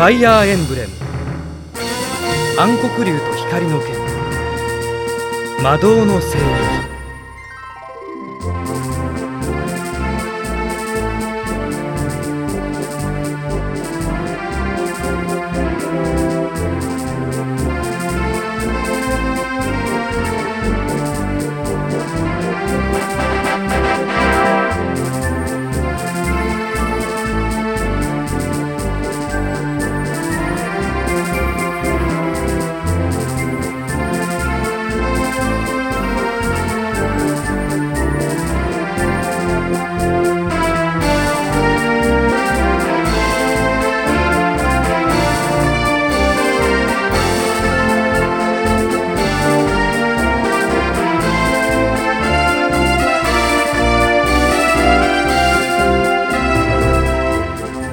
ファイヤーエンブレム。暗黒竜と光の剣。魔導の聖域